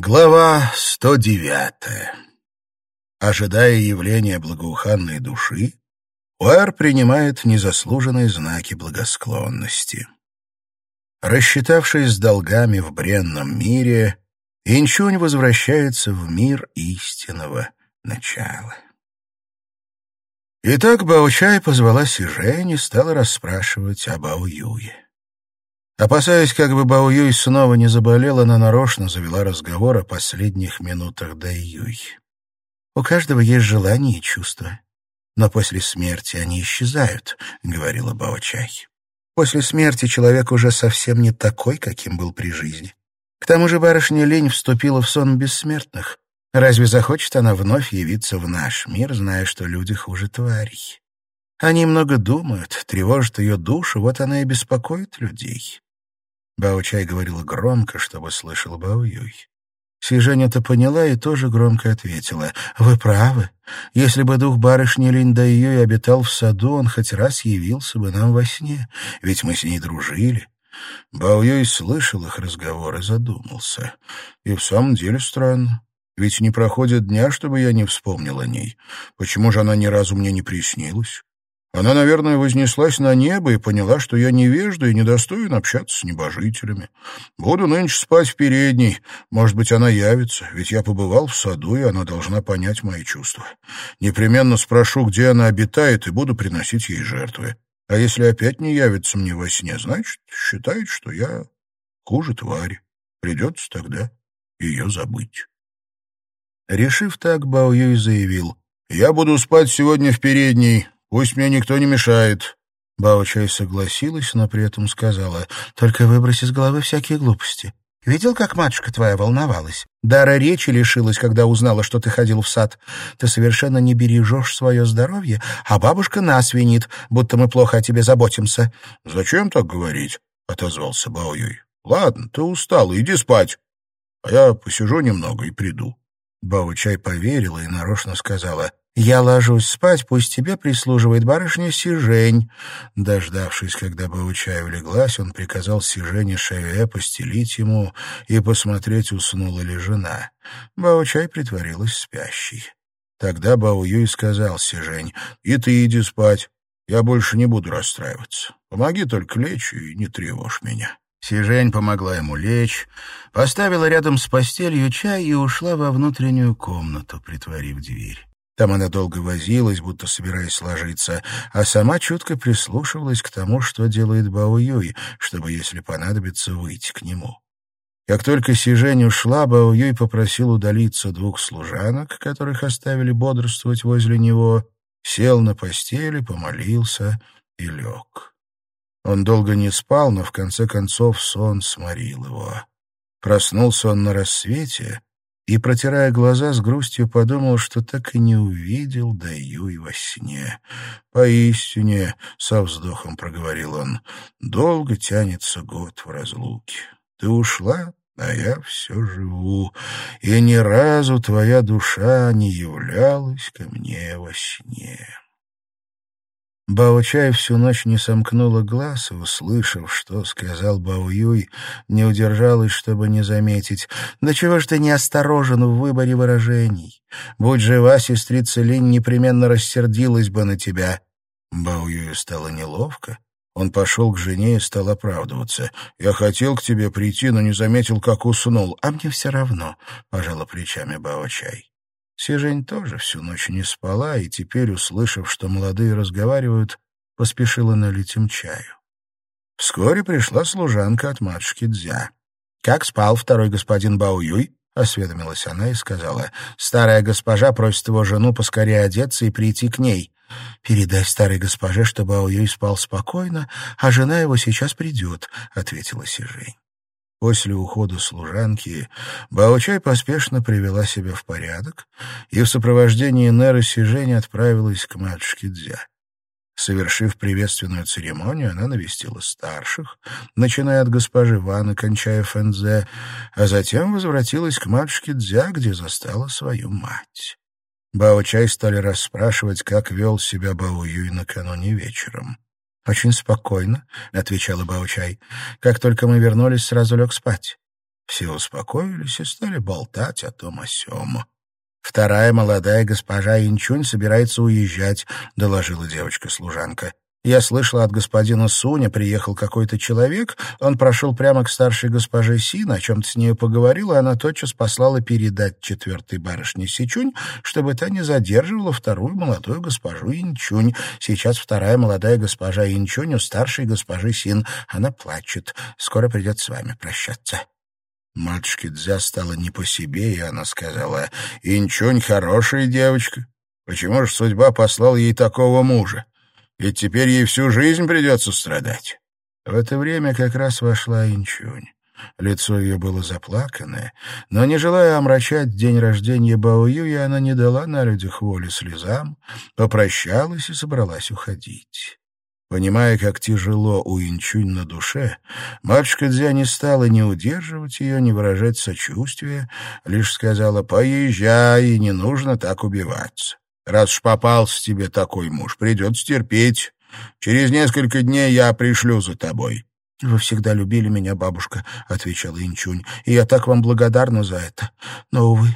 Глава 109. Ожидая явления благоуханной души, Уэр принимает незаслуженные знаки благосклонности. Рассчитавшись с долгами в бренном мире, Инчунь возвращается в мир истинного начала. Итак, Баучай позвала Сижень и стала расспрашивать об Ауюе. Опасаясь, как бы Бао Юй снова не заболела, она нарочно завела разговор о последних минутах Дай Юй. «У каждого есть желания и чувства, но после смерти они исчезают», — говорила Бао Чай. «После смерти человек уже совсем не такой, каким был при жизни. К тому же барышня Лень вступила в сон бессмертных. Разве захочет она вновь явиться в наш мир, зная, что люди хуже тварей?» Они много думают, тревожат ее душу, вот она и беспокоит людей. Бао-Чай говорила громко, чтобы слышал Бао-Юй. Сижень это поняла и тоже громко ответила. «Вы правы. Если бы дух барышни Линь-Дай-Юй обитал в саду, он хоть раз явился бы нам во сне, ведь мы с ней дружили». Бао-Юй слышал их разговор и задумался. «И в самом деле странно. Ведь не проходит дня, чтобы я не вспомнил о ней. Почему же она ни разу мне не приснилась? Она, наверное, вознеслась на небо и поняла, что я невежда и недостоин общаться с небожителями. Буду нынче спать в передней. Может быть, она явится, ведь я побывал в саду, и она должна понять мои чувства. Непременно спрошу, где она обитает, и буду приносить ей жертвы. А если опять не явится мне во сне, значит, считает, что я хуже твари. Придется тогда ее забыть. Решив так, Бао Юй заявил, «Я буду спать сегодня в передней, Пусть мне никто не мешает». Бао-Чай согласилась, но при этом сказала, «Только выбрось из головы всякие глупости. Видел, как матушка твоя волновалась? Дара речи лишилась, когда узнала, что ты ходил в сад. Ты совершенно не бережешь свое здоровье, а бабушка нас винит, будто мы плохо о тебе заботимся». «Зачем так говорить?» — отозвался Бао-Юй. «Ладно, ты устал, иди спать, а я посижу немного и приду». Бао-Чай поверила и нарочно сказала, я ложусь спать, пусть тебе прислуживает барышня Сижень. Дождавшись, когда Баучай улеглась, он приказал Сижене Шеве постелить ему и посмотреть, уснула ли жена. Баучай притворилась спящей. Тогда Бао Юй сказал Сижень, «И ты иди спать, я больше не буду расстраиваться. Помоги только лечь и не тревожь меня». Сижень помогла ему лечь, поставила рядом с постелью чай и ушла во внутреннюю комнату, притворив дверь. Там она долго возилась, будто собираясь ложиться, а сама чутко прислушивалась к тому, что делает Бао Юй, чтобы, если понадобится, выйти к нему. Как только Сижень ушла, Бао Юй попросил удалиться двух служанок, которых оставили бодрствовать возле него, сел на постели, помолился и лег. Он долго не спал, но в конце концов сон сморил его. Проснулся он на рассвете и, протирая глаза, с грустью подумал, что так и не увидел Даюй во сне. «Поистине», — со вздохом проговорил он, — «долго тянется год в разлуке. Ты ушла, а я все живу, и ни разу твоя душа не являлась ко мне во сне». Бао-Чай всю ночь не сомкнула глаз, и, услышав, что сказал Бао-Юй, не удержалась, чтобы не заметить. «Да чего ж ты неосторожен в выборе выражений? Будь жива, сестрица Линь непременно рассердилась бы на тебя». Бао-Юю стало неловко. Он пошел к жене и стал оправдываться. «Я хотел к тебе прийти, но не заметил, как уснул. А мне все равно», — пожала плечами Бао-Чай. Сижень тоже всю ночь не спала, и теперь, услышав, что молодые разговаривают, поспешила налить им чаю. Вскоре пришла служанка от матушки Дзя. «Как спал второй господин Баоюй?» — осведомилась она и сказала. «Старая госпожа просит его жену поскорее одеться и прийти к ней. Передай старой госпоже, что Баоюй спал спокойно, а жена его сейчас придет», — ответила Сижень. После ухода служанки Баочай поспешно привела себя в порядок и в сопровождении Неры Сижени отправилась к матушке Дзя. Совершив приветственную церемонию, она навестила старших, начиная от госпожи Ван и кончая Фэнзе, а затем возвратилась к матушке Дзя, где застала свою мать. Бао-Чай стали расспрашивать, как вел себя Бао-Юй накануне вечером. «Очень спокойно», — отвечала Баучай. «Как только мы вернулись, сразу лег спать. Все успокоились и стали болтать о том о сём. «Вторая молодая госпожа Инчунь собирается уезжать», — доложила девочка-служанка. Я слышала от господина Суня, приехал какой-то человек, он прошел прямо к старшей госпоже Син, о чем-то с нею поговорил, и она тотчас послала передать четвертой барышне Сичунь, чтобы та не задерживала вторую молодую госпожу Инчунь. Сейчас вторая молодая госпожа Инчунь у старшей госпожи Син. Она плачет. Скоро придет с вами прощаться. Матушке Дзя стало не по себе, и она сказала, «Инчунь хорошая девочка. Почему же судьба послала ей такого мужа? Ведь теперь ей всю жизнь придется страдать. В это время как раз вошла Инчунь. Лицо ее было заплаканное, но, не желая омрачать день рождения Баоюя, она не дала на людях воли слезам, попрощалась и собралась уходить. Понимая, как тяжело у Инчунь на душе, матушка Дзя не стала ни удерживать ее, ни выражать сочувствия, лишь сказала «Поезжай, не нужно так убиваться». Раз уж попался тебе такой муж, придется терпеть. Через несколько дней я пришлю за тобой». «Вы всегда любили меня, бабушка», — отвечала Инчунь, — «и я так вам благодарна за это. Но, увы,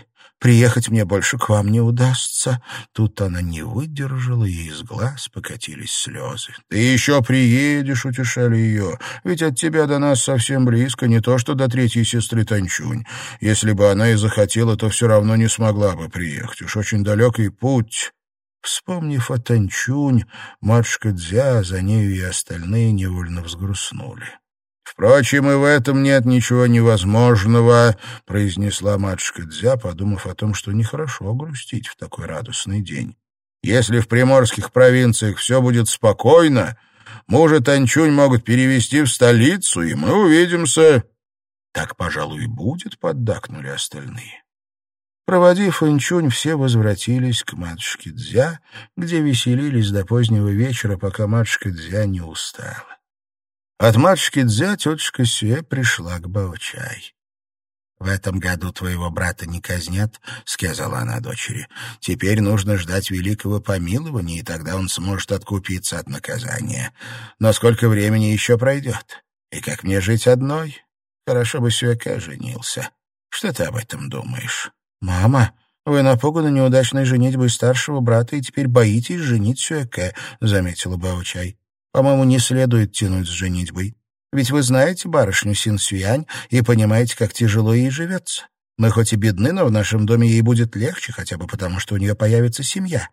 Приехать мне больше к вам не удастся». Тут она не выдержала, и из глаз покатились слезы. «Ты еще приедешь», — утешали ее, «ведь от тебя до нас совсем близко, не то что до третьей сестры Танчунь. Если бы она и захотела, то все равно не смогла бы приехать. Уж очень далекий путь». Вспомнив о Танчунь, матушка Дзя, за нею и остальные невольно взгрустнули. «Впрочем, и в этом нет ничего невозможного», — произнесла матушка Дзя, подумав о том, что нехорошо грустить в такой радостный день. «Если в приморских провинциях все будет спокойно, мужа Танчунь могут перевести в столицу, и мы увидимся». «Так, пожалуй, и будет», — поддакнули остальные. Проводив Инчунь, все возвратились к матушке Дзя, где веселились до позднего вечера, пока матушка Дзя не устала. От матушки Дзя тетушка Сюэ пришла к Баочай. «В этом году твоего брата не казнят», — сказала она дочери. «Теперь нужно ждать великого помилования, и тогда он сможет откупиться от наказания. Но сколько времени еще пройдет? И как мне жить одной? Хорошо бы Сюэке женился. Что ты об этом думаешь?» «Мама, вы напуганы неудачной женитьбой старшего брата и теперь боитесь женить Сюэке», — заметила Баочай. По-моему, не следует тянуть с женитьбой. Ведь вы знаете барышню Син Сюянь и понимаете, как тяжело ей живется. Мы хоть и бедны, но в нашем доме ей будет легче, хотя бы потому, что у нее появится семья.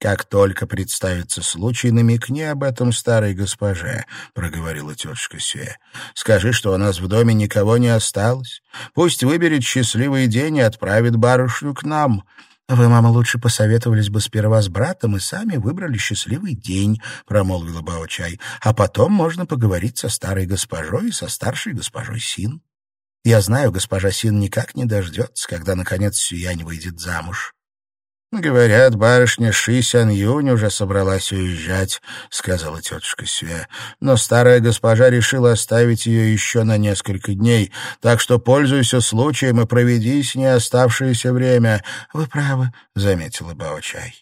«Как только представится случай, намекни об этом старой госпоже», — проговорила тетушка Сюэ. «Скажи, что у нас в доме никого не осталось. Пусть выберет счастливый день и отправит барышню к нам. «Вы, мама, лучше посоветовались бы сперва с братом и сами выбрали счастливый день», — промолвила Бао-чай. «А потом можно поговорить со старой госпожой и со старшей госпожой Син. Я знаю, госпожа Син никак не дождется, когда, наконец, Сюянь выйдет замуж. «Говорят, барышня Ши Сян Юнь уже собралась уезжать», — сказала тетушка Сюэ. «Но старая госпожа решила оставить ее еще на несколько дней, так что пользуйся случаем и проведи с ней оставшееся время». «Вы правы», — заметила Бао-чай.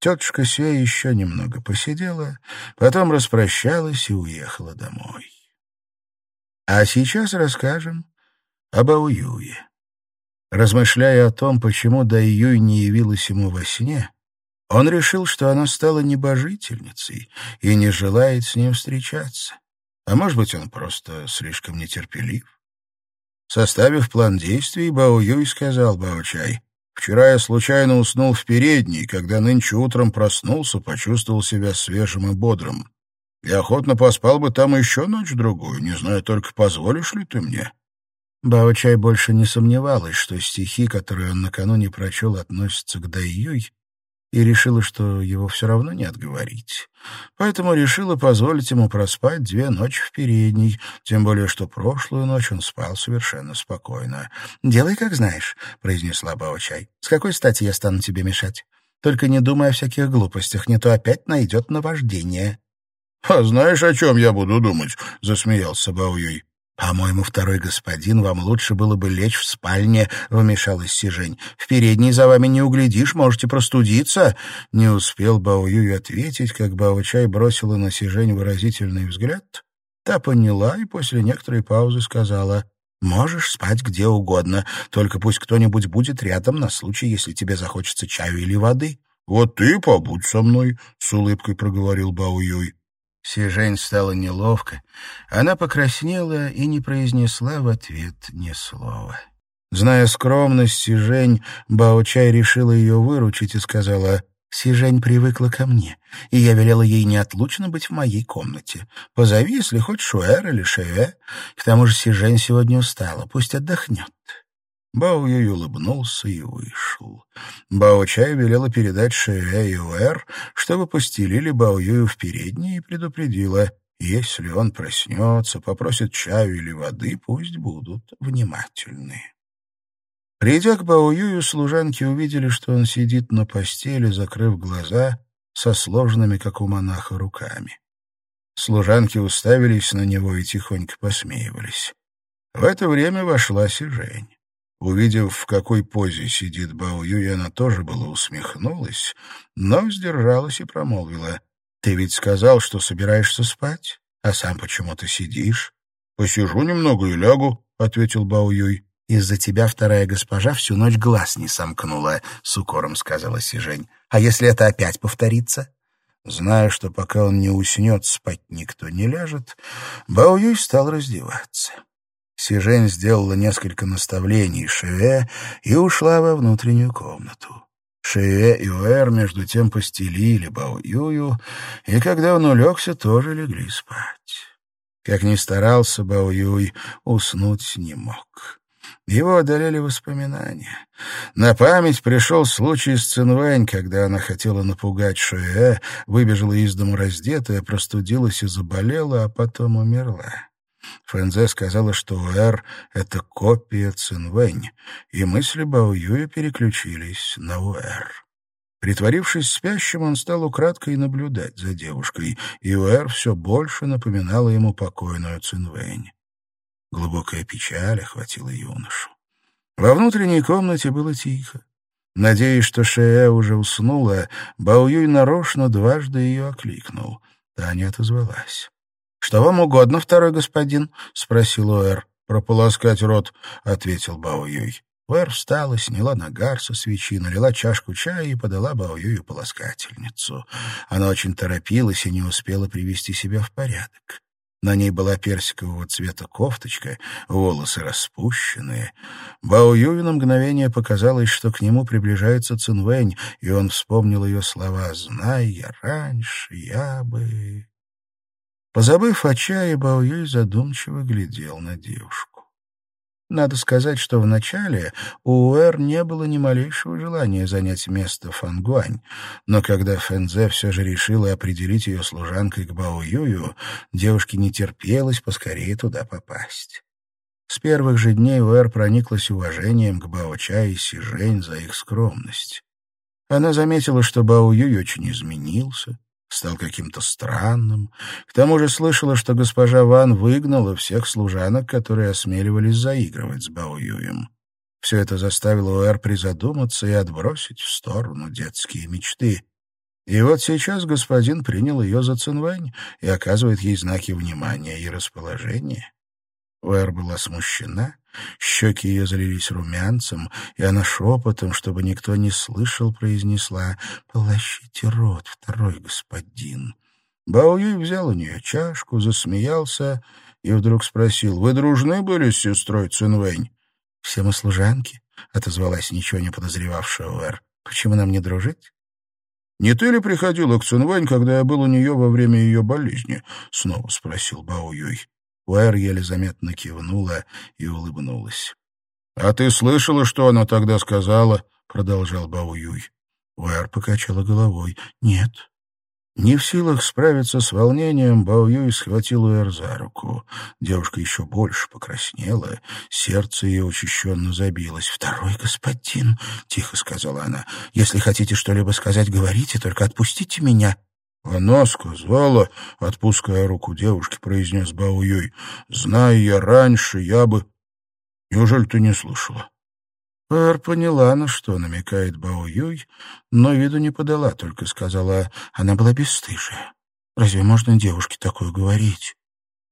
Тетушка Сюэ еще немного посидела, потом распрощалась и уехала домой. А сейчас расскажем об Ауюе. Размышляя о том, почему Дай Юй не явилась ему во сне, он решил, что она стала небожительницей и не желает с ним встречаться. А может быть, он просто слишком нетерпелив. Составив план действий, Бао Юй сказал Бао Чай, «Вчера я случайно уснул в передней, когда нынче утром проснулся, почувствовал себя свежим и бодрым. Я охотно поспал бы там еще ночь-другую, не знаю только, позволишь ли ты мне». Бао-чай больше не сомневалась, что стихи, которые он накануне прочел, относятся к Дайюй, и решила, что его все равно не отговорить. Поэтому решила позволить ему проспать две ночи в передней, тем более что прошлую ночь он спал совершенно спокойно. «Делай, как знаешь», — произнесла Бао-чай. «С какой стати я стану тебе мешать? Только не думай о всяких глупостях, не то опять найдет наваждение». «А знаешь, о чем я буду думать?» — засмеялся Бао-юй. «По-моему, второй господин, вам лучше было бы лечь в спальне», — вмешалась Сижень. «В передней за вами не углядишь, можете простудиться». Не успел Бао Юй ответить, как Бао бросила на Сижень выразительный взгляд. Та поняла и после некоторой паузы сказала, Можешь спать где угодно, только пусть кто-нибудь будет рядом на случай, если тебе захочется чаю или воды». «Вот ты побудь со мной», — с улыбкой проговорил Бао Юй. Сижень стало неловко. Она покраснела и не произнесла в ответ ни слова. Зная скромность Сижень, Бао-Чай решила ее выручить и сказала, «Сижень привыкла ко мне, и я велела ей неотлучно быть в моей комнате. Позови, если хочешь, Шуэр или Шеве. К тому же Сижень сегодня устала, пусть отдохнет». Бао Юй улыбнулся и вышел. Бао Чай велела передать Шеве и чтобы постелили Бао Юю в передней и предупредила, если он проснется, попросит чаю или воды, пусть будут внимательны. Придя к Бао Юю, служанки увидели, что он сидит на постели, закрыв глаза, со сложными, как у монаха, руками. Служанки уставились на него и тихонько посмеивались. В это время вошла Сижень. Увидев, в какой позе сидит Бао Юй, она тоже была усмехнулась, но сдержалась и промолвила. «Ты ведь сказал, что собираешься спать, а сам почему-то сидишь?» «Посижу немного и лягу», — ответил Бао Юй. «Из-за тебя вторая госпожа всю ночь глаз не сомкнула», — с укором сказала Сижень. «А если это опять повторится?» Зная, что пока он не уснет, спать никто не ляжет, Бао Юй стал раздеваться. Сижень сделала несколько наставлений Шеве и ушла во внутреннюю комнату. Шеве и Уэр между тем постелили Бао-Юю, и когда он улегся, тоже легли спать. Как ни старался Бао-Юй, уснуть не мог. Его одолели воспоминания. На память пришел случай с Цинвэнь, когда она хотела напугать Шуэ, выбежала из дому раздетая, простудилась и заболела, а потом умерла. Фэнзе сказала, что Уэр — это копия Цинвэнь, и мысли Бао Юя переключились на Уэр. Притворившись спящим, он стал украдкой наблюдать за девушкой, и Уэр все больше напоминала ему покойную Цинвэнь. Глубокая печаль охватила юношу. Во внутренней комнате было тихо. Надеясь, что Шея уже уснула, Бао Юй нарочно дважды ее окликнул. Та не отозвалась. «Что вам угодно, второй господин?» — спросил Уэр. «Прополоскать рот», — ответил Бао-Юй. Уэр встала, сняла нагар со свечи, налила чашку чая и подала Бао-Юю полоскательницу. Она очень торопилась и не успела привести себя в порядок. На ней была персикового цвета кофточка, волосы распущенные. Бао Юю на мгновение показалось, что к нему приближается Цинвэнь, и он вспомнил ее слова «Знай я раньше, я бы...» Позабыв о чае, Баоюй задумчиво глядел на девушку. Надо сказать, что вначале у Уэр не было ни малейшего желания занять место Фангуань, но когда Фэнзе все же решила определить ее служанкой к Баоюю, девушке не терпелось поскорее туда попасть. С первых же дней Уэр прониклась уважением к Бао-Ча и Сижень за их скромность. Она заметила, что Бао-Юй очень изменился, стал каким-то странным. К тому же слышала, что госпожа Ван выгнала всех служанок, которые осмеливались заигрывать с Бао Юем. Все это заставило Уэр призадуматься и отбросить в сторону детские мечты. И вот сейчас господин принял ее за Цинвэнь и оказывает ей знаки внимания и расположения. Уэр была смущена, Щеки ее залились румянцем, и она шепотом, чтобы никто не слышал, произнесла «Полощите рот, второй господин». Баоюй взял у нее чашку, засмеялся и вдруг спросил «Вы дружны были с сестрой Цинвэнь?» «Все мы служанки», — отозвалась ничего не подозревавшая Уэр. «Почему нам не дружить?» «Не ты ли приходила к Цинвэнь, когда я был у нее во время ее болезни?» — снова спросил Бао Юй. Уэр еле заметно кивнула и улыбнулась. — А ты слышала, что она тогда сказала? — продолжал Бауюй. Уэр покачала головой. — Нет. Не в силах справиться с волнением, Баоюй схватил Уэр за руку. Девушка еще больше покраснела, сердце ее учащенно забилось. «Второй господин», — тихо сказала она, — «если хотите что-либо сказать, говорите, только отпустите меня». Она сказала, отпуская руку девушки, произнес Баоюй, «Зная я раньше, я бы...» Неужели ты не слышала? Пэр поняла, на что намекает Баоюй, но виду не подала, только сказала, она была бесстыжая. Разве можно девушке такое говорить?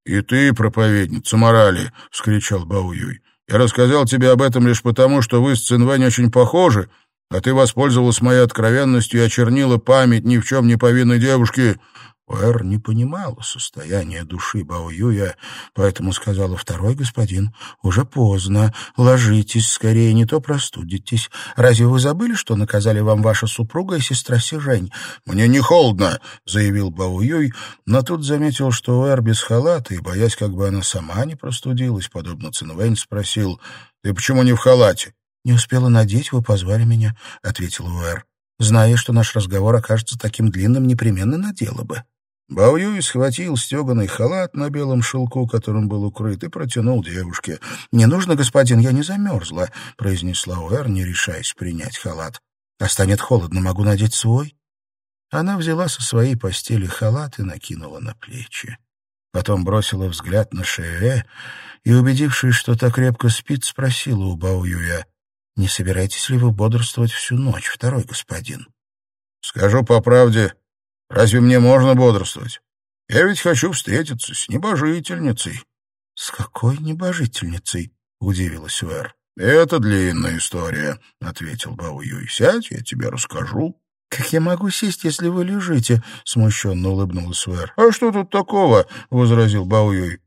«И ты, проповедница морали!» — вскричал Баоюй. «Я рассказал тебе об этом лишь потому, что вы с Цинвэнь очень похожи, а ты воспользовалась моей откровенностью и очернила память ни в чем не повинной девушки. Уэр не понимала состояние души Бао Юя, поэтому сказала второй господин, «Уже поздно, ложитесь скорее, не то простудитесь. Разве вы забыли, что наказали вам ваша супруга и сестра Сижень?» «Мне не холодно», — заявил Бао Юй, но тут заметил, что Уэр без халата, и, боясь, как бы она сама не простудилась, подобно Цинвэнь, спросил, «Ты почему не в халате?» «Не успела надеть, вы позвали меня», — ответил Уэр. «Зная, что наш разговор окажется таким длинным, непременно надела бы». Баоюй схватил стеганый халат на белом шелку, которым был укрыт, и протянул девушке. «Не нужно, господин, я не замерзла», — произнесла Уэр, не решаясь принять халат. «А станет холодно, могу надеть свой?» Она взяла со своей постели халат и накинула на плечи. Потом бросила взгляд на Шеэ и, убедившись, что так крепко спит, спросила у Баоюя, «Не собираетесь ли вы бодрствовать всю ночь, второй господин?» «Скажу по правде, Разве мне можно бодрствовать? Я ведь хочу встретиться с небожительницей». «С какой небожительницей?» — удивилась Уэр. «Это длинная история», — ответил Бао Юй. «Сядь, я тебе расскажу». «Как я могу сесть, если вы лежите?» — смущенно улыбнулась Уэр. «А что тут такого?» — возразил Бао Юй.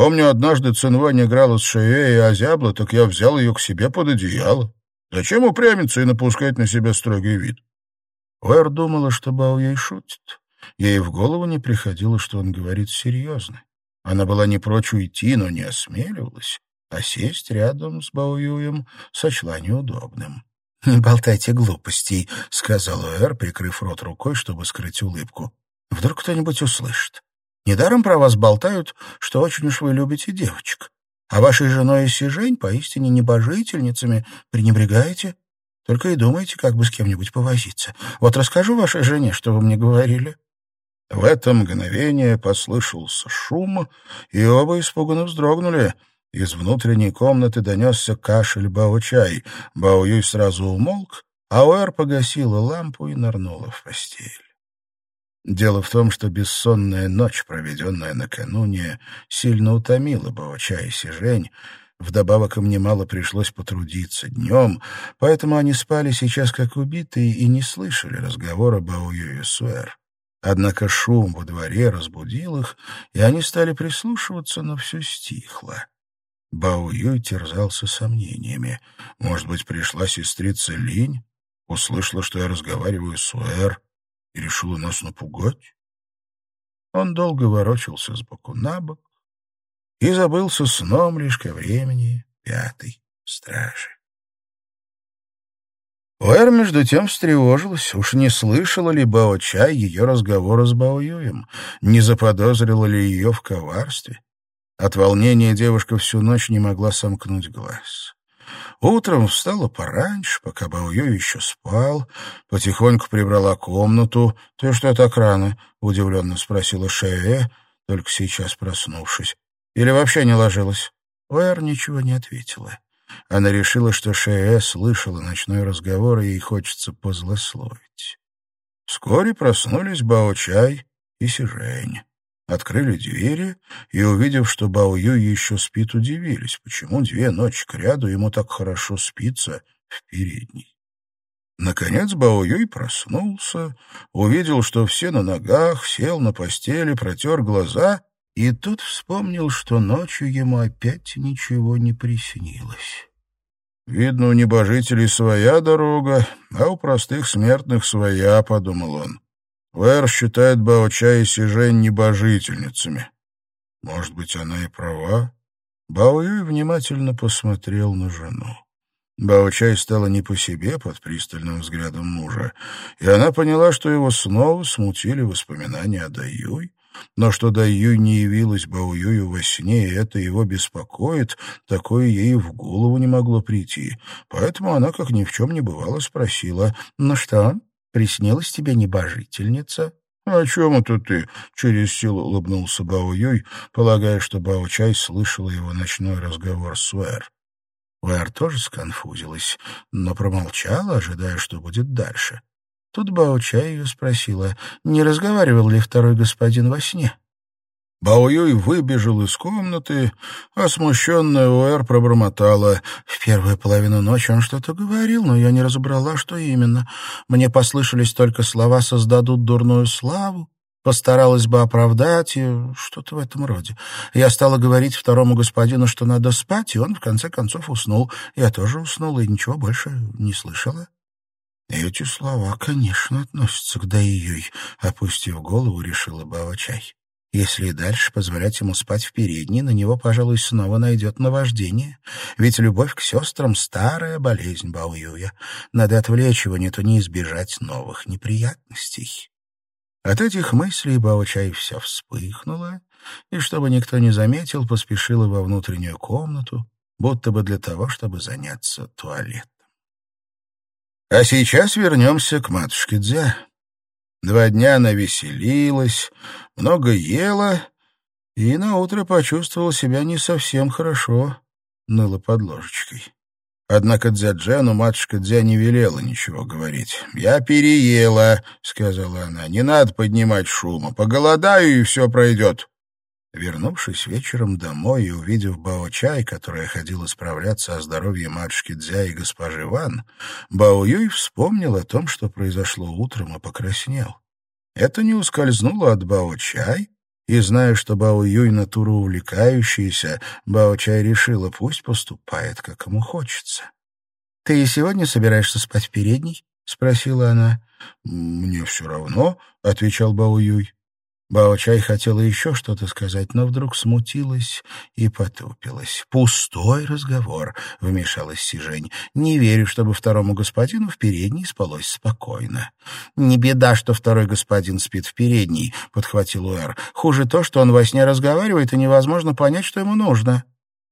«Помню, однажды Цинвань играла с Шеей и озябла, так я взял ее к себе под одеяло. Зачем упрямиться и напускать на себя строгий вид? Уэр думала, что Бао ей шутит. Ей в голову не приходило, что он говорит серьезно. Она была не прочь уйти, но не осмеливалась, а сесть рядом с Баоюем сочла неудобным. «Не болтайте глупостей», — сказал Уэр, прикрыв рот рукой, чтобы скрыть улыбку. «Вдруг кто-нибудь услышит. Недаром про вас болтают, что очень уж вы любите девочек. А вашей женой и Сижень поистине небожительницами пренебрегаете. Только и думайте, как бы с кем-нибудь повозиться. Вот расскажу вашей жене, что вы мне говорили». В это мгновение послышался шум, и оба испуганно вздрогнули. Из внутренней комнаты донесся кашель Бао-чай. Бао-юй сразу умолк, а Уэр погасила лампу и нырнула в постель. Дело в том, что бессонная ночь, проведенная накануне, сильно утомила Бао-чай и Сижень, Вдобавок им немало пришлось потрудиться днем, поэтому они спали сейчас как убитые и не слышали разговора Баую и Суэр. Однако шум во дворе разбудил их, и они стали прислушиваться, но все стихло. Бао Юй терзался сомнениями. Может быть, пришла сестрица Линь, услышала, что я разговариваю с Уэр, и решила нас напугать? Он долго ворочался с боку на бок, и забылся сном лишь ко времени пятой стражи. Уэр, между тем, встревожилась. Уж не слышала ли Бао-Чай ее разговора с Бао-Юем? Не заподозрила ли ее в коварстве? От волнения девушка всю ночь не могла сомкнуть глаз. Утром встала пораньше, пока Бао-Юй еще спал, потихоньку прибрала комнату. — Ты что так рано? — удивленно спросила Шеве, только сейчас проснувшись. Или вообще не ложилась?» Уэр ничего не ответила. Она решила, что Шеэ слышала ночной разговор, и ей хочется позлословить. Вскоре проснулись Бао-Чай и Сижень. Открыли двери и, увидев, что Бао-Ю еще спит, удивились, почему две ночи кряду ему так хорошо спится в передней. Наконец Бао-Юй проснулся, увидел, что все на ногах, сел на постели, протер глаза и тут вспомнил, что ночью ему опять ничего не приснилось. «Видно, у небожителей своя дорога, а у простых смертных своя», — подумал он. Вэр считает Баоча и Сижень небожительницами. Может быть, она и права? Баоюй внимательно посмотрел на жену. Баочай стала не по себе под пристальным взглядом мужа, и она поняла, что его снова смутили воспоминания о Даюй, но что Даюй не явилась Баоюю во сне, и это его беспокоит, такое ей в голову не могло прийти. Поэтому она, как ни в чем не бывало, спросила, «Ну что, приснилась тебе небожительница?» «О чем это ты?» — через силу улыбнулся Бао Юй, полагая, что Бао Чай слышал его ночной разговор с Вэр. Вэр тоже сконфузилась, но промолчала, ожидая, что будет дальше. Тут Бауча ее спросила, не разговаривал ли второй господин во сне. Баоюй выбежал из комнаты, а смущенная Уэр пробормотала. В первую половину ночи он что-то говорил, но я не разобрала, что именно. Мне послышались только слова «создадут дурную славу», постаралась бы оправдать ее, что-то в этом роде. Я стала говорить второму господину, что надо спать, и он в конце концов уснул. Я тоже уснула и ничего больше не слышала. Эти слова, конечно, относятся к Дайюй, опустив голову, решила Бао-чай. Если и дальше позволять ему спать в передней, на него, пожалуй, снова найдет наваждение. Ведь любовь к сестрам — старая болезнь Баоюя. Надо отвлечь его, не то не избежать новых неприятностей. От этих мыслей Бао-чай все вспыхнуло, и, чтобы никто не заметил, поспешила во внутреннюю комнату, будто бы для того, чтобы заняться туалетом. А сейчас вернемся к матушке Дзя. Два дня она веселилась, много ела и наутро почувствовала себя не совсем хорошо, ныла под ложечкой. Однако Дзяджену матушка Дзя не велела ничего говорить. «Я переела», — сказала она, — «не надо поднимать шума, поголодаю, и все пройдет». Вернувшись вечером домой и увидев Бао-чай, которая ходила справляться о здоровье матушки Дзя и госпожи Ван, Бао-юй вспомнил о том, что произошло утром, и покраснел. Это не ускользнуло от Бао-чай, и, зная, что Бао-юй натура увлекающаяся, Бао-чай решила, пусть поступает, как ему хочется. «Ты и сегодня собираешься спать в передней?» — спросила она. «Мне все равно», — отвечал Бао-юй. Бао-Чай хотела еще что-то сказать, но вдруг смутилась и потупилась. «Пустой разговор», — вмешалась Сижень. «Не верю, чтобы второму господину в передней спалось спокойно». «Не беда, что второй господин спит в передней», — подхватил Уэр. «Хуже то, что он во сне разговаривает, и невозможно понять, что ему нужно».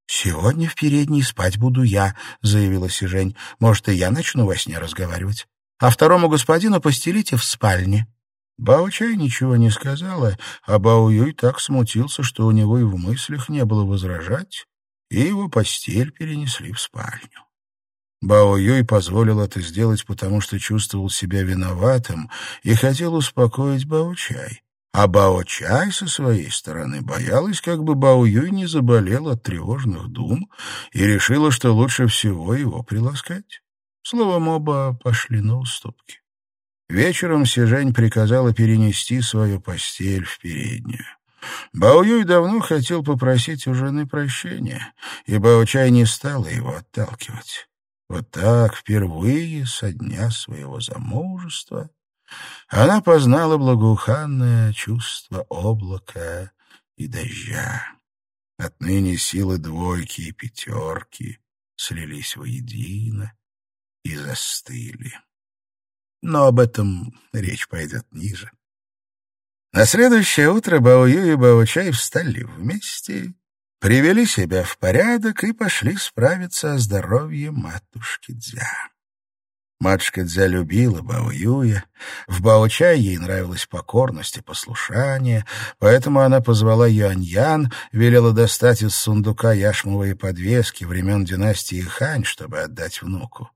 «Сегодня в передней спать буду я», — заявила Сижень. «Может, и я начну во сне разговаривать. А второму господину постелите в спальне». Бао-чай ничего не сказала, а Бао-юй так смутился, что у него и в мыслях не было возражать, и его постель перенесли в спальню. Бао-юй позволил это сделать, потому что чувствовал себя виноватым и хотел успокоить Бао-чай. А Бао-чай со своей стороны боялась, как бы Бао-юй не заболел от тревожных дум и решила, что лучше всего его приласкать. Словом, оба пошли на уступки. Вечером Сижень приказала перенести свою постель в переднюю. Баоюй давно хотел попросить у жены прощения, и Баочай не стала его отталкивать. Вот так впервые со дня своего замужества она познала благоуханное чувство облака и дождя. Отныне силы двойки и пятерки слились воедино и застыли но об этом речь пойдет ниже. На следующее утро Баою и Баучай встали вместе, привели себя в порядок и пошли справиться о здоровье матушки Дзя. Матушка Дзя любила Баоюя. В Баочай ей нравилась покорность и послушание, поэтому она позвала Юань-Ян, велела достать из сундука яшмовые подвески времен династии Хань, чтобы отдать внуку.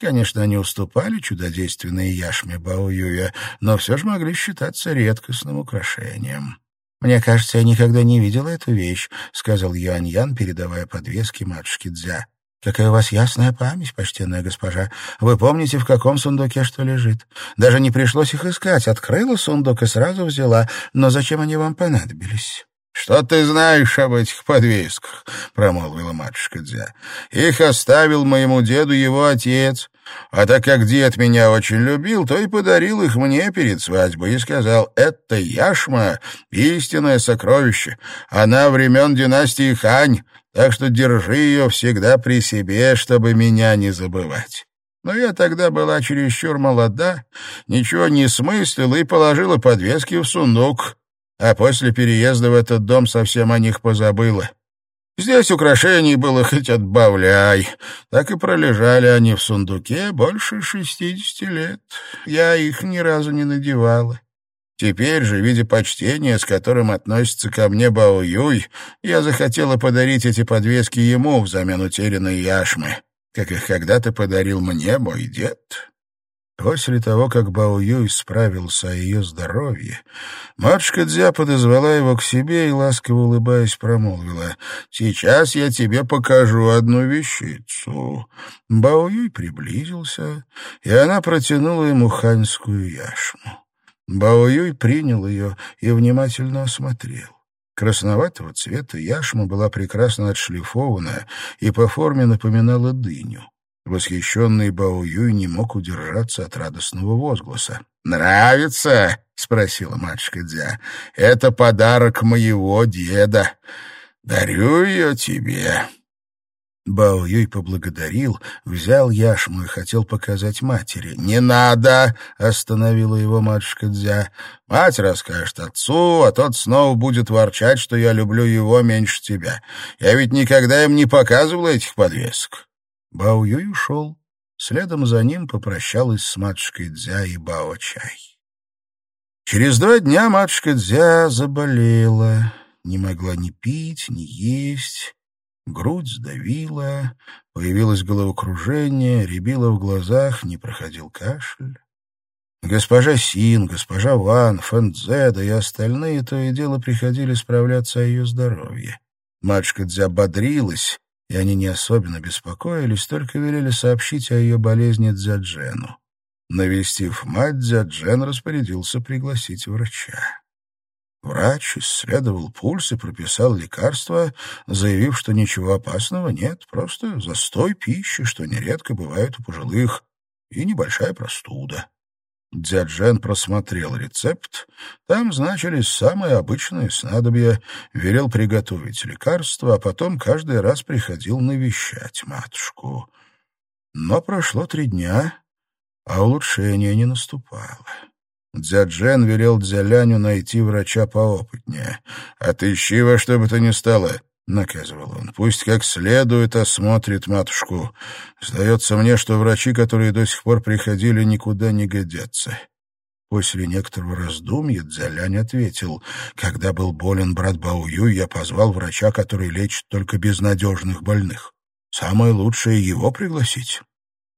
Конечно, они уступали чудодейственной яшме Баоюя, но все же могли считаться редкостным украшением. «Мне кажется, я никогда не видела эту вещь», — сказал Юань-Ян, передавая подвески матушке Дзя. «Какая у вас ясная память, почтенная госпожа. Вы помните, в каком сундуке что лежит? Даже не пришлось их искать. Открыла сундук и сразу взяла. Но зачем они вам понадобились?» «Что ты знаешь об этих подвесках?» — промолвила матушка Дзя. «Их оставил моему деду его отец, а так как дед меня очень любил, то и подарил их мне перед свадьбой и сказал, это яшма — истинное сокровище, она времен династии Хань, так что держи ее всегда при себе, чтобы меня не забывать». Но я тогда была чересчур молода, ничего не смыслила и положила подвески в сундук, а после переезда в этот дом совсем о них позабыла. Здесь украшений было хоть отбавляй. Так и пролежали они в сундуке больше шестидесяти лет. Я их ни разу не надевала. Теперь же, видя почтение, с которым относится ко мне Бао Юй, я захотела подарить эти подвески ему взамен утерянной яшмы, как их когда-то подарил мне мой дед. После того, как Бао Юй справился о ее здоровье, матушка Дзя подозвала его к себе и, ласково улыбаясь, промолвила, «Сейчас я тебе покажу одну вещицу». Бао Юй приблизился, и она протянула ему ханьскую яшму. Бао Юй принял ее и внимательно осмотрел. Красноватого цвета яшма была прекрасно отшлифована и по форме напоминала дыню. Восхищенный Бао Юй не мог удержаться от радостного возгласа. «Нравится?» — спросила матушка Дзя. «Это подарок моего деда. Дарю ее тебе». Бао Юй поблагодарил, взял яшму и хотел показать матери. «Не надо!» — остановила его матушка Дзя. «Мать расскажет отцу, а тот снова будет ворчать, что я люблю его меньше тебя. Я ведь никогда им не показывал этих подвесок». Бао Юй ушел. Следом за ним попрощалась с матушкой Дзя и Бао Чай. Через два дня матушка Дзя заболела, не могла ни пить, ни есть. Грудь сдавила, появилось головокружение, рябило в глазах, не проходил кашель. Госпожа Син, госпожа Ван, Фэнцзеда и остальные то и дело приходили справляться о ее здоровье. Матушка Дзя бодрилась, и они не особенно беспокоились, только велели сообщить о ее болезни Дзяджену. Навестив мать, Дзяджен распорядился пригласить врача. Врач исследовал пульс и прописал лекарства, заявив, что ничего опасного нет, просто застой пищи, что нередко бывает у пожилых, и небольшая простуда. Дзяджен просмотрел рецепт. Там значились самые обычные снадобья, велел приготовить лекарства, а потом каждый раз приходил навещать матушку. Но прошло три дня, а улучшение не наступало. Дзяджен велел Дзяляню найти врача поопытнее. «Отыщи во что бы то ни стало», — наказывал он. «Пусть как следует осмотрит матушку. Сдается мне, что врачи, которые до сих пор приходили, никуда не годятся». После некоторого раздумья Дзялянь ответил, «Когда был болен брат Баую, я позвал врача, который лечит только безнадежных больных. Самое лучшее его пригласить».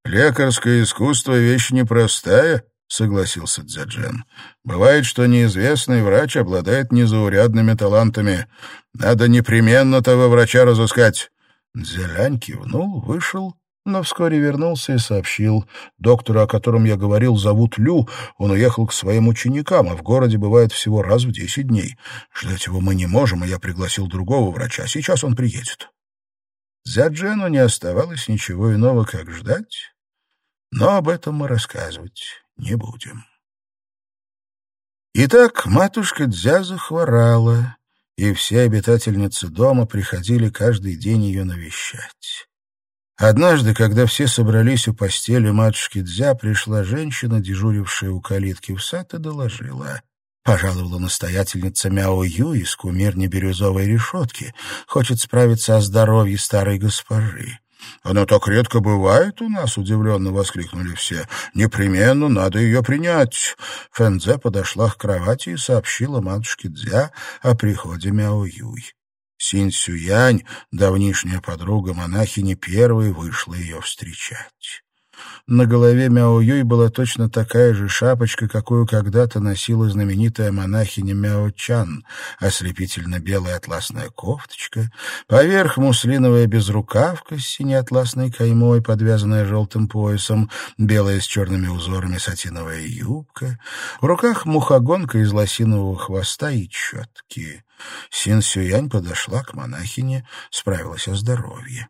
«Лекарское искусство — вещь непростая», — согласился Дзяджен. «Бывает, что неизвестный врач обладает незаурядными талантами. Надо непременно того врача разыскать». Дзялянь кивнул, вышел, но вскоре вернулся и сообщил. Доктора, о котором я говорил, зовут Лю. Он уехал к своим ученикам, а в городе бывает всего раз в десять дней. Ждать его мы не можем, и я пригласил другого врача. Сейчас он приедет. Дзяджену не оставалось ничего иного, как ждать, но об этом мы рассказывать не будем. Итак, матушка Дзя захворала, и все обитательницы дома приходили каждый день ее навещать. Однажды, когда все собрались у постели матушки Дзя, пришла женщина, дежурившая у калитки в сад, и доложила. Пожаловала настоятельница Мяо Ю из кумирни бирюзовой решетки. Хочет справиться о здоровье старой госпожи. «Она так редко бывает у нас», — удивленно воскликнули все. «Непременно надо ее принять». Фэнзе подошла к кровати и сообщила матушке Дзя о приходе Мяо Юй. Синь Сюянь, давнишняя подруга монахини, первой вышла ее встречать. На голове Мяо Юй была точно такая же шапочка, какую когда-то носила знаменитая монахиня Мяо Чан, ослепительно-белая атласная кофточка, поверх муслиновая безрукавка с синей атласной каймой, подвязанная желтым поясом, белая с черными узорами сатиновая юбка, в руках мухогонка из лосинового хвоста и четки. Син Сюянь подошла к монахине, справилась о здоровье.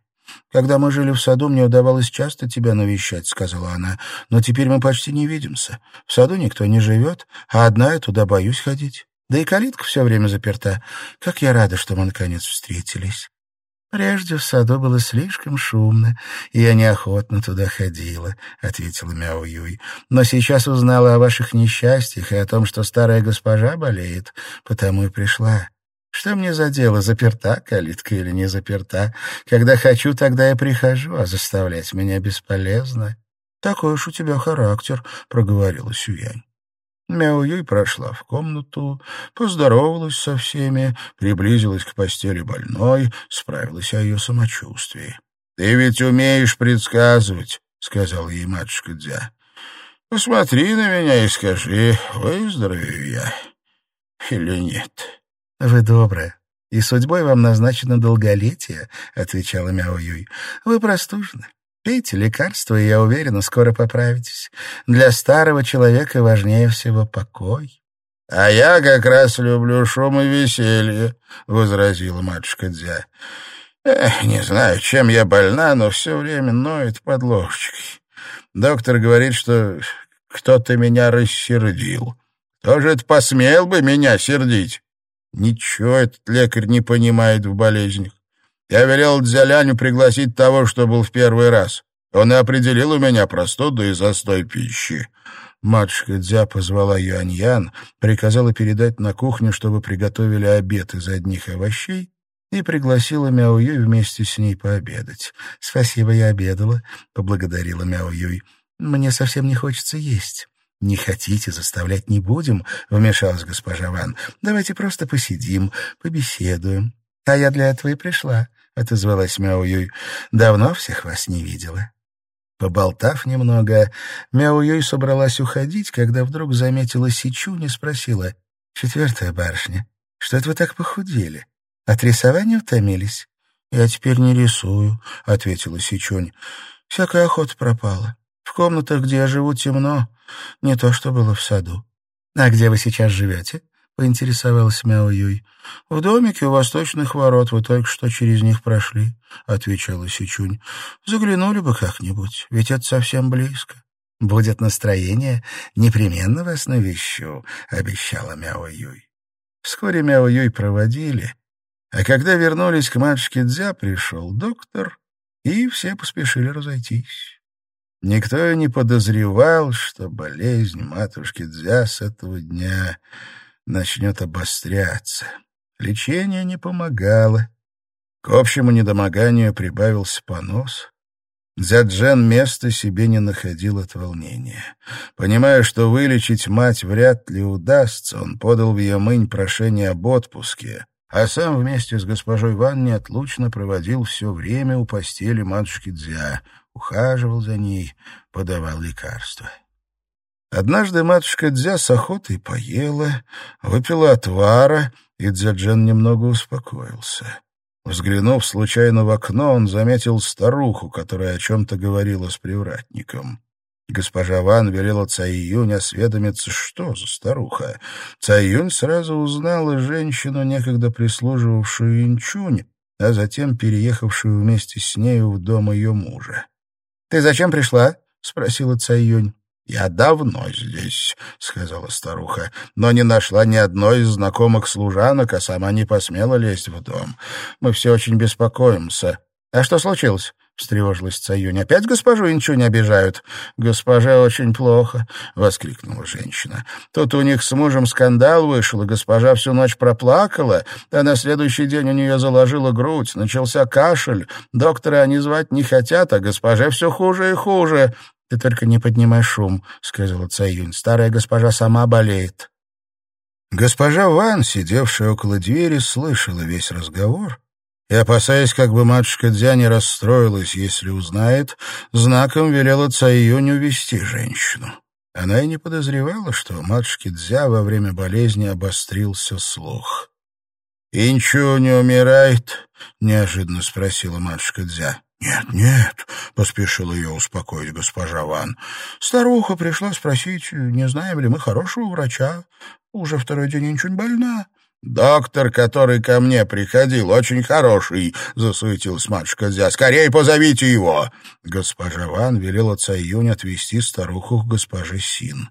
«Когда мы жили в саду, мне удавалось часто тебя навещать», — сказала она. «Но теперь мы почти не видимся. В саду никто не живет, а одна я туда боюсь ходить. Да и калитка все время заперта. Как я рада, что мы наконец встретились». «Прежде в саду было слишком шумно, и я неохотно туда ходила», — ответила Мяо Юй. «Но сейчас узнала о ваших несчастьях и о том, что старая госпожа болеет, потому и пришла. Что мне за дело, заперта калитка или не заперта? Когда хочу, тогда я прихожу, а заставлять меня бесполезно. Такой уж у тебя характер, — проговорила Сюянь. Мяо Юй прошла в комнату, поздоровалась со всеми, приблизилась к постели больной, справилась о ее самочувствии. — Ты ведь умеешь предсказывать, — сказал ей матушка Дзя. Посмотри на меня и скажи, выздоровею я или нет. — Вы добрая, и судьбой вам назначено долголетие, — отвечала Мяо Юй. — Вы простужены. Пейте лекарства, и, я уверена, скоро поправитесь. Для старого человека важнее всего покой. — А я как раз люблю шум и веселье, — возразила матушка Дзя. — Эх, не знаю, чем я больна, но все время ноет под ложечкой. Доктор говорит, что кто-то меня рассердил. Кто же это посмел бы меня сердить? Ничего этот лекарь не понимает в болезнях. Я велел Дзяляню пригласить того, что был в первый раз. Он и определил у меня простуду и застой пищи. Матушка Дзя позвала Юань-Ян, приказала передать на кухню, чтобы приготовили обед из одних овощей, и пригласила Мяо Юй вместе с ней пообедать. «Спасибо, я обедала», — поблагодарила Мяо Юй. «Мне совсем не хочется есть». «Не хотите, заставлять не будем», — вмешалась госпожа Ван. «Давайте просто посидим, побеседуем». «А я для этого и пришла», — отозвалась Мяо Юй. «Давно всех вас не видела». Поболтав немного, Мяо Юй собралась уходить, когда вдруг заметила Сичунь и спросила. «Четвертая барышня, что это вы так похудели? От рисования утомились?» «Я теперь не рисую», — ответила Сичунь. «Всякая охота пропала. В комнатах, где я живу, темно. Не то, что было в саду. — А где вы сейчас живете? — поинтересовалась Мяо Юй. — В домике у восточных ворот. Вы только что через них прошли, — отвечала Сичунь. — Заглянули бы как-нибудь, ведь это совсем близко. — Будет настроение, непременно вас навещу, — обещала Мяо Юй. Вскоре Мяо Юй проводили, а когда вернулись к матушке Дзя, пришел доктор, и все поспешили разойтись. Никто не подозревал, что болезнь матушки Дзя с этого дня начнет обостряться. Лечение не помогало. К общему недомоганию прибавился понос. Дзяджен места себе не находил от волнения. Понимая, что вылечить мать вряд ли удастся, он подал в Ямынь прошение об отпуске, а сам вместе с госпожой Ван неотлучно проводил все время у постели матушки Дзя — ухаживал за ней, подавал лекарства. Однажды матушка Дзя с охотой поела, выпила отвара, и Дзяджен немного успокоился. Взглянув случайно в окно, он заметил старуху, которая о чем-то говорила с привратником. Госпожа Ван велела Цай-Юнь осведомиться, что за старуха. Цай-Юнь сразу узнала женщину, некогда прислуживавшую Инчунь, а затем переехавшую вместе с нею в дом ее мужа. «Ты зачем пришла?» — спросила Цаюнь. «Я давно здесь», — сказала старуха, «но не нашла ни одной из знакомых служанок, а сама не посмела лезть в дом. Мы все очень беспокоимся». «А что случилось?» — встревожилась Цаюнь. «Опять госпожу Инчунь обижают?» «Госпожа очень плохо», — воскликнула женщина. «Тут у них с мужем скандал вышел, и госпожа всю ночь проплакала, а на следующий день у нее заложила грудь, начался кашель. Доктора они звать не хотят, а госпоже все хуже и хуже». «Ты только не поднимай шум», — сказала Цаюнь. «Старая госпожа сама болеет». Госпожа Ван, сидевшая около двери, слышала весь разговор и, опасаясь, как бы матушка Дзя не расстроилась, если узнает, знаком велела Цайюнь увести женщину. Она и не подозревала, что у Дзя во время болезни обострился слух. «Инчу не умирает?» — неожиданно спросила матушка Дзя. «Нет, нет», — поспешил ее успокоить госпожа Ван. «Старуха пришла спросить, не знаем ли мы хорошего врача. Уже второй день Инчунь больна». «Доктор, который ко мне приходил, очень хороший», — засуетилась матушка Зя. «Скорей позовите его!» Госпожа Ван велела Цаюнь отвезти старуху к госпоже Син.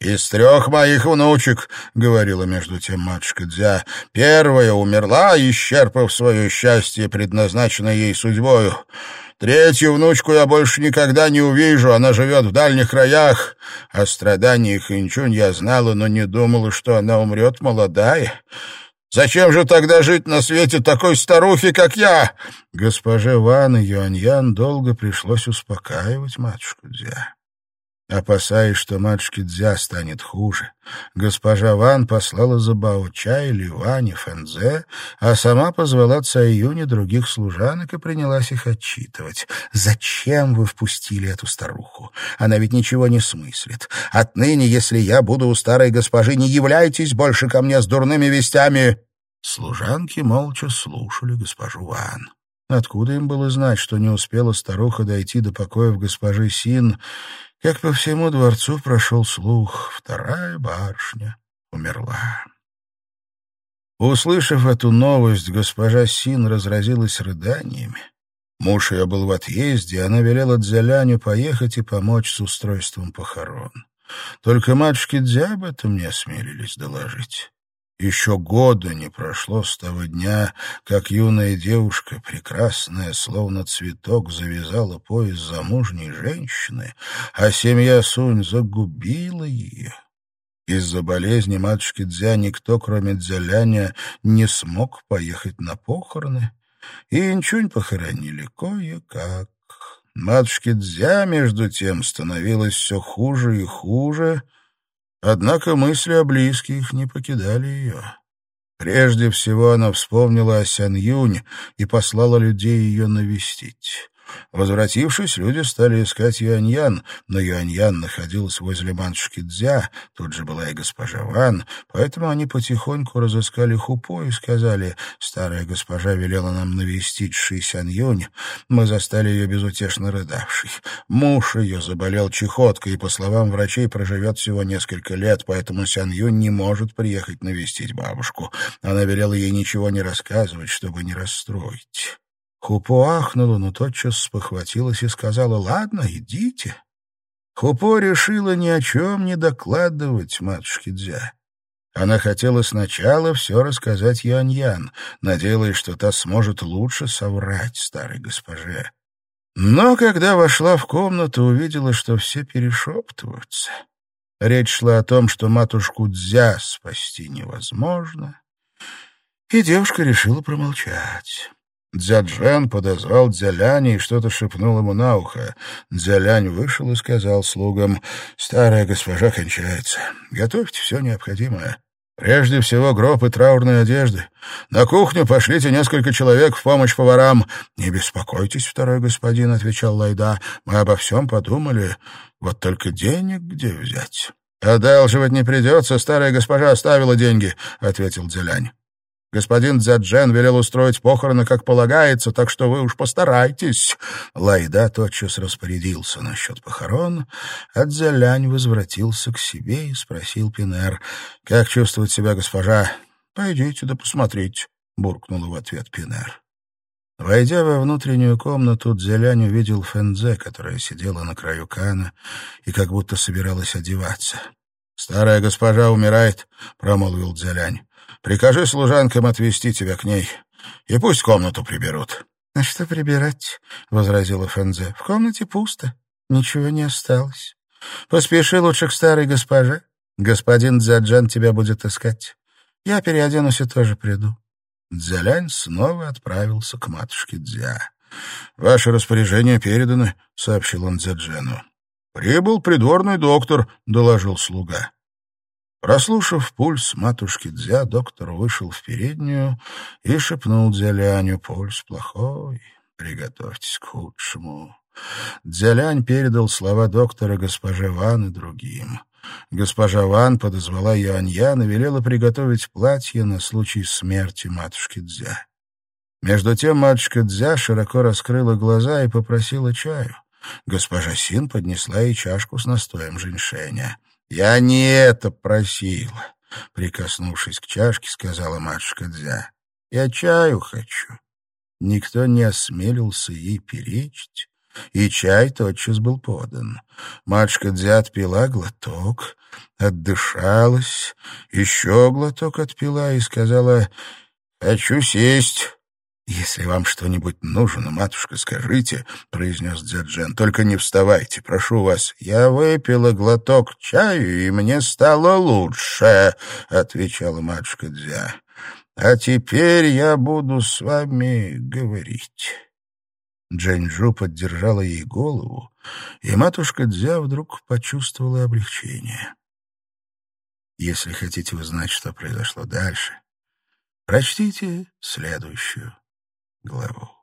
«Из трех моих внучек», — говорила между тем матушка Дзя, — «первая умерла, исчерпав свое счастье, предназначенное ей судьбою. Третью внучку я больше никогда не увижу, она живет в дальних краях. О страданиях Инчунь я знала, но не думала, что она умрет молодая. Зачем же тогда жить на свете такой старухи, как я?» Госпоже Ван и Юаньян долго пришлось успокаивать матушку Дзя. Опасаясь, что матушке Дзя станет хуже, госпожа Ван послала за Бао-Ча или Вани Фэнзе, а сама позвала Цаюни других служанок и принялась их отчитывать. «Зачем вы впустили эту старуху? Она ведь ничего не смыслит. Отныне, если я буду у старой госпожи, не являйтесь больше ко мне с дурными вестями!» Служанки молча слушали госпожу Ван. Откуда им было знать, что не успела старуха дойти до покоев госпожи Син, как по всему дворцу прошел слух, вторая барышня умерла. Услышав эту новость, госпожа Син разразилась рыданиями. Муж ее был в отъезде, она велела Дзяляню поехать и помочь с устройством похорон. Только матушки Дзя об этом не осмелились доложить. Еще года не прошло с того дня, как юная девушка, прекрасная, словно цветок, завязала пояс замужней женщины, а семья Сунь загубила ее. Из-за болезни матушки Дзя никто, кроме Дзяляня, не смог поехать на похороны, и Инчунь похоронили кое-как. Матушке Дзя, между тем, становилось все хуже и хуже, Однако мысли о близких не покидали ее. Прежде всего она вспомнила о Сян Юнь и послала людей ее навестить. Возвратившись, люди стали искать Юаньян, но Юаньян находилась возле матушки Дзя, тут же была и госпожа Ван, поэтому они потихоньку разыскали Хупо и сказали, старая госпожа велела нам навестить Ши Сян Юнь, мы застали ее безутешно рыдавшей. Муж ее заболел чехоткой и, по словам врачей, проживет всего несколько лет, поэтому Сян Юнь не может приехать навестить бабушку. Она велела ей ничего не рассказывать, чтобы не расстроить. Хупо ахнула, но тотчас спохватилась и сказала, «Ладно, идите». Хупо решила ни о чем не докладывать матушке Дзя. Она хотела сначала все рассказать Яньян, надеялась, что та сможет лучше соврать старой госпоже. Но когда вошла в комнату, увидела, что все перешептываются. Речь шла о том, что матушку Дзя спасти невозможно, и девушка решила промолчать. Дзяджан подозвал Дзяляня и что-то шепнул ему на ухо. Дзялянь вышел и сказал слугам, «Старая госпожа кончается. Готовьте все необходимое. Прежде всего гроб и траурные одежды. На кухню пошлите несколько человек в помощь поварам». «Не беспокойтесь, второй господин», — отвечал Лайда, «мы обо всем подумали. Вот только денег где взять?» «Одалживать не придется, старая госпожа оставила деньги», — ответил Дзялянь. Господин Дзяджен велел устроить похороны, как полагается, так что вы уж постарайтесь». Лайда тотчас распорядился насчет похорон, а Дзялянь возвратился к себе и спросил Пинер, «Как чувствует себя госпожа?» «Пойдите да посмотрите», — буркнул в ответ Пинер. Войдя во внутреннюю комнату, Дзялянь увидел Фэнзе, которая сидела на краю кана и как будто собиралась одеваться. «Старая госпожа умирает», — промолвил Дзялянь. Прикажи служанкам отвезти тебя к ней, и пусть комнату приберут». — А что прибирать? — возразила Фэнзе. — В комнате пусто, ничего не осталось. Поспеши лучше к старой госпоже. Господин Дзяджан тебя будет искать. Я переоденусь и тоже приду. Дзялянь снова отправился к матушке Дзя. — Ваши распоряжения переданы, — сообщил он Дзяджану. — Прибыл придворный доктор, — доложил слуга. Прослушав пульс матушки Дзя, доктор вышел в переднюю и шепнул Дзяляню «Пульс плохой, приготовьтесь к худшему». Дзялянь передал слова доктора госпоже Ван и другим. Госпожа Ван подозвала Юаньян и велела приготовить платье на случай смерти матушки Дзя. Между тем матушка Дзя широко раскрыла глаза и попросила чаю. Госпожа Син поднесла ей чашку с настоем женьшеня. «Я не это просила», — прикоснувшись к чашке, сказала матушка Дзя. «Я чаю хочу». Никто не осмелился ей перечить, и чай тотчас был подан. Матушка Дзя отпила глоток, отдышалась, еще глоток отпила и сказала «Хочу сесть». «Если вам что-нибудь нужно, матушка, скажите», — произнес Дзяджен. «Только не вставайте, прошу вас». «Я выпила глоток чаю, и мне стало лучше», — отвечала матушка Дзя. «А теперь я буду с вами говорить». Джэньчжу поддержала ей голову, и матушка Дзя вдруг почувствовала облегчение. Если хотите узнать, что произошло дальше, прочтите следующую level.